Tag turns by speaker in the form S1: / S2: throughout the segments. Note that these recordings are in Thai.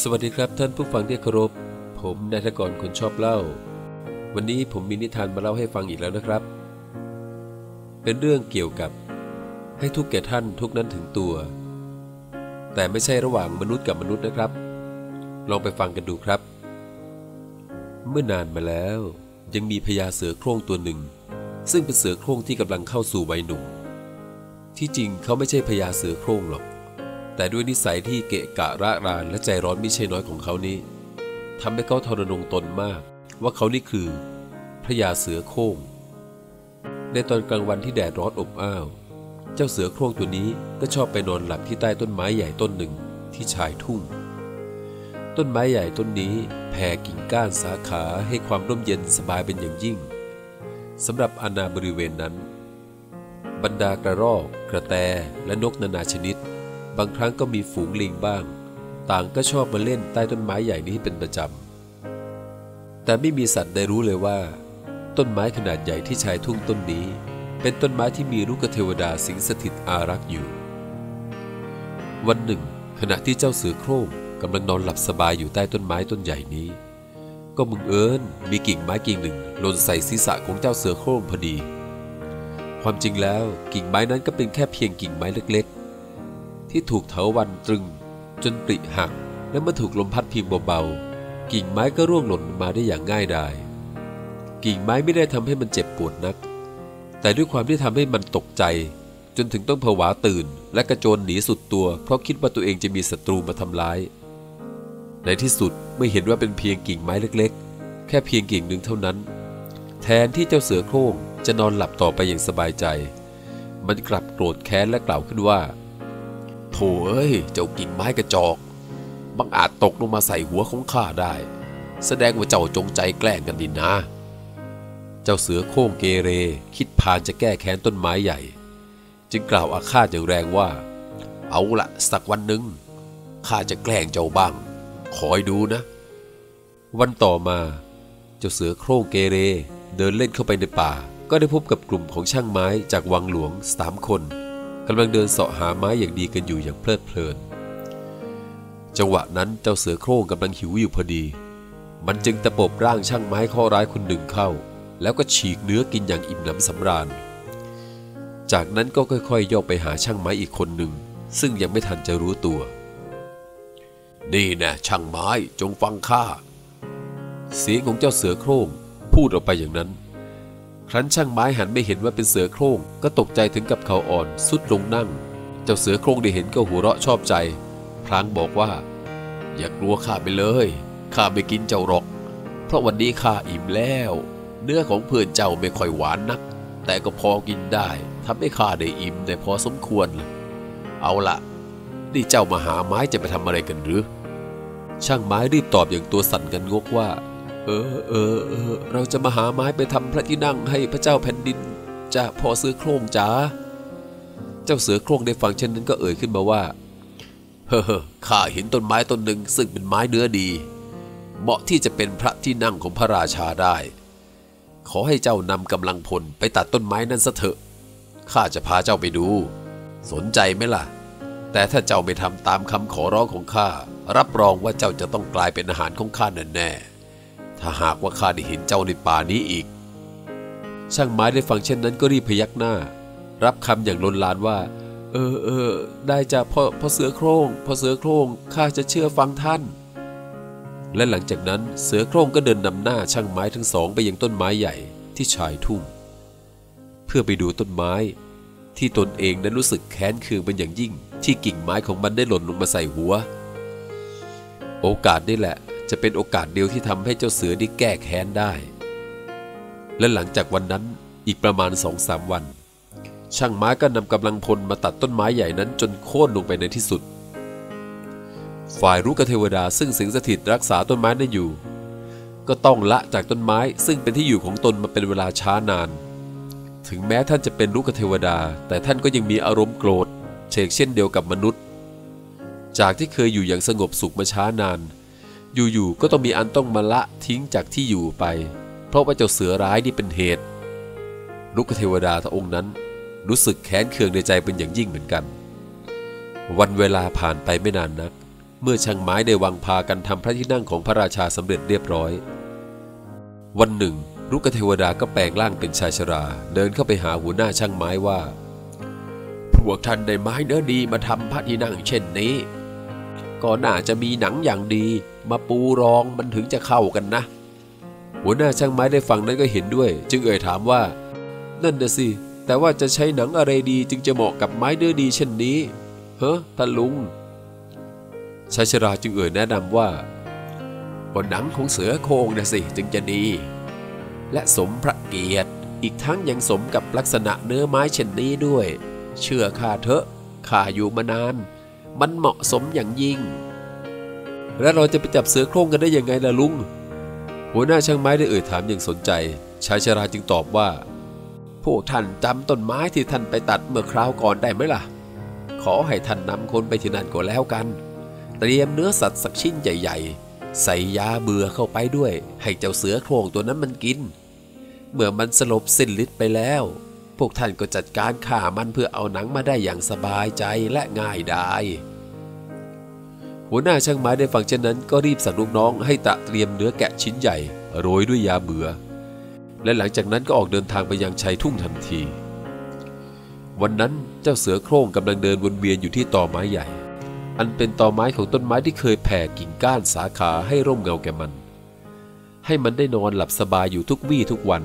S1: สวัสดีครับท่านผู้ฟังที่เคารพ ผมนายทกรคนชอบเล่า วันนี้ผมมีนิทานมาเล่าให้ฟังอีกแล้วนะครับ เป็นเรื่องเกี่ยวกับ ให้ทุกแก่ท่านทุกนั้นถึงตัว แต่ไม่ใช่ระหว่างมนุษย์กับมนุษย์นะครับ ลองไปฟังกันดูครับ เมื่อนานมาแล้ว ยังมีพญาเสือโคร่งตัวหนึ่ง ซึ่งเป็นเสือโคร่งที่กำลังเข้าสู่วัยหนุ่ม ที่จริงเขาไม่ใช่พญาเสือโคร่งหรอก แต่ด้วยนิสัยที่เกะกะระรานและใจร้อนไม่ใช่น้อยของเขานี้ทำให้เขาทรนงตนมาก ว่าเขานี่คือ พระยาเสือโคร่งในตอนกลางวันที่แดดร้อนอบอ้าว เจ้าเสือโคร่งตัวนี้ก็ชอบไปนอนหลับที่ใต้ต้นไม้ใหญ่ต้นหนึ่งที่ชายทุ่ง ต้นไม้ใหญ่ต้นนี้แผ่กิ่งก้านสาขาให้ความร่มเย็นสบายเป็นอย่างยิ่งสำหรับอาณาบริเวณนั้น บรรดากระรอก กระแตและนกนานาชนิด บางครั้งก็มีฝูงลิงบ้าง ต่างก็ชอบมาเล่นใต้ต้นไม้ใหญ่นี้เป็นประจำ แต่ไม่มีสัตว์ใดรู้เลยว่า ต้นไม้ขนาดใหญ่ที่ชายทุ่งต้นนี้ เป็นต้นไม้ที่มีลูกเทวดาสิงสถิตอารักษ์อยู่ วันหนึ่ง ขณะที่เจ้าเสือโคร่งกำลังนอนหลับสบายอยู่ใต้ต้นไม้ต้นใหญ่นี้ ก็มึงเอิญมีกิ่งไม้กิ่งหนึ่งหล่นใส่ศีรษะของเจ้าเสือโคร่งพอดี ความจริงแล้วกิ่งไม้นั้นก็เป็นแค่เพียงกิ่งไม้เล็ก ที่ถูกเถาวันตรึง จนปริหักและเมื่อถูกลมพัดพียงเบาๆกิ่งไม้ก็ร่วงหล่นมาได้อย่างง่ายดาย กิ่งไม้ไม่ได้ทำให้มันเจ็บปวดนัก แต่ด้วยความที่ทำให้มันตกใจ จนถึงต้องผวาตื่น และกระโจนหนีสุดตัว เพราะคิดว่าตัวเองจะมีศัตรูมาทำร้าย ในที่สุดไม่เห็นว่าเป็นเพียงกิ่งไม้เล็กๆ แค่เพียงกิ่งหนึ่งเท่านั้น แทนที่เจ้าเสือโคร่งจะนอนหลับต่อไปอย่างสบายใจ มันกลับโกรธแค้นและกล่าวขึ้นว่า โถเอ้ย เจ้ากิ่งไม้กระจอก บังอาจตกลงมาใส่หัวของข้าได้ แสดงว่าเจ้าจงใจแกล้งกันดินนะ เจ้าเสือโค้งเกเร คิดพานจะแก้แค้นต้นไม้ใหญ่ จึงกล่าวอาฆาตอย่างแรงว่า เอาละสักวันหนึ่งข้าจะแกล้งเจ้าบ้าง คอยดูนะ วันต่อมา เจ้าเสือโคร่งเกเร เดินเล่นเข้าไปในป่า ก็ได้พบกับกลุ่มของช่างไม้จากวังหลวงสามคน กำลังเดินเสาะหาไม้อย่างดีกันอยู่อย่างเพลิดเพลิน จังหวะนั้นเจ้าเสือโคร่งกำลังหิวอยู่พอดี มันจึงตะปบร่างช่างไม้ข้อร้ายคนหนึ่งเข้า แล้วก็ฉีกเนื้อกินอย่างอิ่มหนำสำราญ จากนั้นก็ค่อยๆย่องไปหาช่างไม้อีกคนหนึ่ง ซึ่งยังไม่ทันจะรู้ตัว นี่นะช่างไม้จงฟังข้าเสียงของเจ้าเสือโคร่งพูดออกไปอย่างนั้น ครั้นช่างไม้หันไม่เห็นว่าเป็นเสือโคร่งก็ตกใจถึงกับเขาอ่อนสุดลงนั่ง เจ้าเสือโคร่งได้เห็นก็หัวเราะชอบใจ พลางบอกว่า อย่ากลัวข้าไปเลยข้าไม่กินเจ้าหรอก เพราะวันนี้ข้าอิ่มแล้ว เนื้อของเพื่อนเจ้าไม่ค่อยหวานนัก แต่ก็พอกินได้ทำให้ข้าได้อิ่มได้พอสมควร เอาละนี่เจ้ามาหาไม้จะไปทำอะไรกันหรือ ช่างไม้รีบตอบอย่างตัวสั่นกันงกว่า เออเออเออเราจะมาหาไม้ไปทำพระที่นั่งให้พระเจ้าแผ่นดินจะพอซื้อโครงจ๋าเจ้าเสือโครงได้ฟังเช่นนั้นก็เอ่ยขึ้นมาว่า เฮ้อข้าเห็นต้นไม้ต้นหนึ่งซึ่งเป็นไม้เนื้อดี เหมาะที่จะเป็นพระที่นั่งของพระราชาได้ ขอให้เจ้านำกำลังพลไปตัดต้นไม้นั้นซะเถอะข้าจะพาเจ้าไปดู สนใจไหมล่ะ แต่ถ้าเจ้าไม่ทำตามคำขอร้องของข้ารับรองว่าเจ้าจะต้องกลายเป็นอาหารของข้าแน่ ถ้าหากว่าข้าได้เห็นเจ้าในป่านี้อีก ช่างไม้ได้ฟังเช่นนั้นก็รีบพยักหน้า รับคำอย่างลนลานว่า เออเออได้จ้ะพ่อพ่อเสือโคร่งพ่อเสือโคร่งข้าจะเชื่อฟังท่าน และหลังจากนั้นเสือโคร่งก็เดินนำหน้าช่างไม้ทั้งสองไปยังต้นไม้ใหญ่ที่ชายทุ่ง เพื่อไปดูต้นไม้ ที่ตนเองนั้นรู้สึกแค้นเคืองเป็นอย่างยิ่งที่กิ่งไม้ของมันได้หล่นลงมาใส่หัว โอกาสนี่แหละ จะเป็นโอกาสเดียวที่ทำให้เจ้าเสือได้แก้แค้นได้ และหลังจากวันนั้นอีกประมาณสองสามวัน ช่างไม้ก็นำกำลังพลมาตัดต้นไม้ใหญ่นั้นจนโค่นลงไปในที่สุด ฝ่ายรุกเทวดาซึ่งสิงสถิตรักษาต้นไม้นั้นอยู่ ก็ต้องละจากต้นไม้ซึ่งเป็นที่อยู่ของตนมาเป็นเวลาช้านาน ถึงแม้ท่านจะเป็นรุกเทวดา แต่ท่านก็ยังมีอารมณ์โกรธเชกเช่นเดียวกับมนุษย์ จากที่เคยอยู่อย่างสงบสุขมาช้านาน อยู่ๆก็ต้องมีอันต้องมาละทิ้งจากที่อยู่ไป เพราะว่าเจ้าเสือร้ายนี่เป็นเหตุรุกเทวดาพระองค์นั้น รู้สึกแค้นเคืองในใจเป็นอย่างยิ่งเหมือนกัน วันเวลาผ่านไปไม่นานนัก เมื่อช่างไม้ได้วางพากันทำพระที่นั่งของพระราชาสำเร็จเรียบร้อย วันหนึ่งรุกเทวดาก็แปลงร่างเป็นชายชรา เดินเข้าไปหาหัวหน้าช่างไม้ว่าพวกท่านได้ไม้เนื้อดีมาทำพระที่นั่งเช่นนี้ ก็น่าจะมีหนังอย่างดี มาปูรองมันถึงจะเข้ากันนะ หัวหน้าช่างไม้ได้ฟังนั้นก็เห็นด้วย จึงเอ่ยถามว่า นั่นนะสิ แต่ว่าจะใช้หนังอะไรดีจึงจะเหมาะกับไม้เนื้อดีเช่นนี้เฮ้ท่านลุงชายชราจึงเอ่ยแนะนำว่าก็หนังของเสือโครงนะสิจึงจะดี และสมพระเกียรติ อีกทั้งยังสมกับลักษณะเนื้อไม้เช่นนี้ด้วย เชื่อข้าเถอะข้าอยู่มานาน มันเหมาะสมอย่างยิ่ง แล้วเราจะไปจับเสือโคร่งกันได้ยังไงล่ะลุง หัวหน้าช่างไม้ได้เอ่ยถามอย่างสนใจ ชายชราจึงตอบว่า พวกท่านจำต้นไม้ที่ท่านไปตัดเมื่อคราวก่อนได้ไหมล่ะ ขอให้ท่านนำคนไปที่นั่นก็แล้วกัน เตรียมเนื้อสัตว์สักชิ้นใหญ่ ๆ ใส่ยาเบื่อเข้าไปด้วย ให้เจ้าเสือโคร่งตัวนั้นมันกิน เมื่อมันสลบสิ้นฤทธิ์ไปแล้ว พวกท่านก็จัดการฆ่ามันเพื่อเอาหนังมาได้อย่างสบายใจและง่ายดายหัวหน้าช่างไม้ได้ฟังเช่นนั้นก็รีบสั่งลูกน้องให้ตะเตรียมเนื้อแกะชิ้นใหญ่ โรยด้วยยาเบื่อ และหลังจากนั้นก็ออกเดินทางไปยังชัยทุ่งทันที วันนั้นเจ้าเสือโคร่งกำลังเดินวนเวียนอยู่ที่ตอไม้ใหญ่ อันเป็นตอไม้ของต้นไม้ที่เคยแผ่กิ่งก้านสาขาให้ร่มเงาแก่มัน ให้มันได้นอนหลับสบายอยู่ทุกวี่ทุกวัน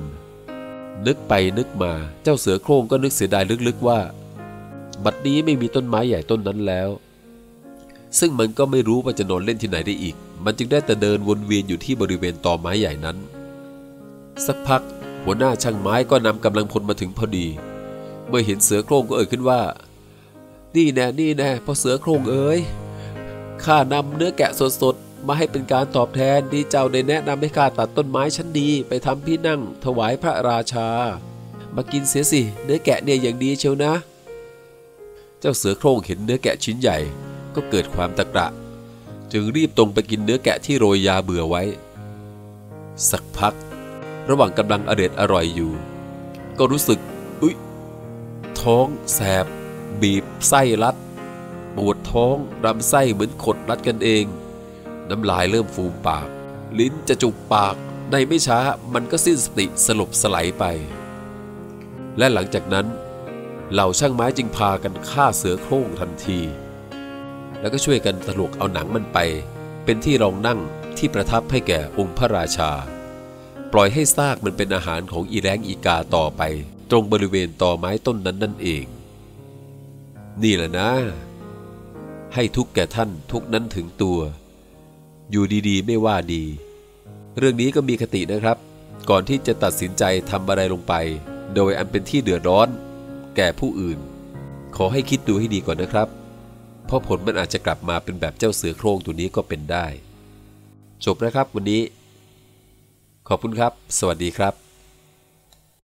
S1: นึกไปนึกมาเจ้าเสือโคร่งก็นึกเสียดายลึกๆว่า บัดนี้ไม่มีต้นไม้ใหญ่ต้นนั้นแล้ว ซึ่งมันก็ไม่รู้ว่าจะนอนเล่นที่ไหนได้อีก มันจึงได้แต่เดินวนเวียนอยู่ที่บริเวณตอไม้ใหญ่นั้น สักพัก หัวหน้าช่างไม้ก็นำกำลังพลมาถึงพอดี เมื่อเห็นเสือโคร่งก็เอ่ยขึ้นว่า นี่แน่นี่แน่พอเสือโคร่งเอ้ยข้านำเนื้อแกะสด มาให้เป็นการตอบแทนที่เจ้าได้แนะนำให้ข้าตัดต้นไม้ชั้นดีไปทำพี่นั่ง ถวายพระราชา มากินเสียสิ เนื้อแกะเนี่ยอย่างดีเชียวนะ เจ้าเสือโคร่งเห็นเนื้อแกะชิ้นใหญ่ ก็เกิดความตะกระจึงรีบตรงไปกินเนื้อแกะที่โรยยาเบื่อไว้ สักพัก ระหว่างกำลังอเด็ดอร่อยอยู่ ก็รู้สึก อุ๊ย ท้องแสบ บีบไส้รัดปวดท้องลำไส้เหมือนขดรัดกันเอง น้ำลายเริ่มฟูมปาก ลิ้นจะจุกปากในไม่ช้ามันก็สิ้นสติสลบสลายไป และหลังจากนั้น เหล่าช่างไม้จึงพากันฆ่าเสือโคร่งทันที แล้วก็ช่วยกันตลกเอาหนังมันไป เป็นที่รองนั่งที่ประทับให้แก่องค์พระราชา ปล่อยให้ซากมันเป็นอาหารของอีแรงอีกาต่อไป ตรงบริเวณต่อไม้ต้นนั้นนั่นเอง นี่แหละนะ ให้ทุกแก่ท่านทุกนั้นถึงตัว อยู่ดีๆ ไม่ว่าดี เรื่องนี้ก็มีคตินะครับ ก่อนที่จะตัดสินใจทำอะไรลงไป โดยอันเป็นที่เดือดร้อน แก่ผู้อื่น ขอให้คิดดูให้ดีก่อนนะครับ เพราะผลมันอาจจะกลับมาเป็นแบบเจ้าเสือโคร่งตัวนี้ก็เป็นได้ จบนะครับวันนี้ ขอบคุณครับ สวัสดีครับ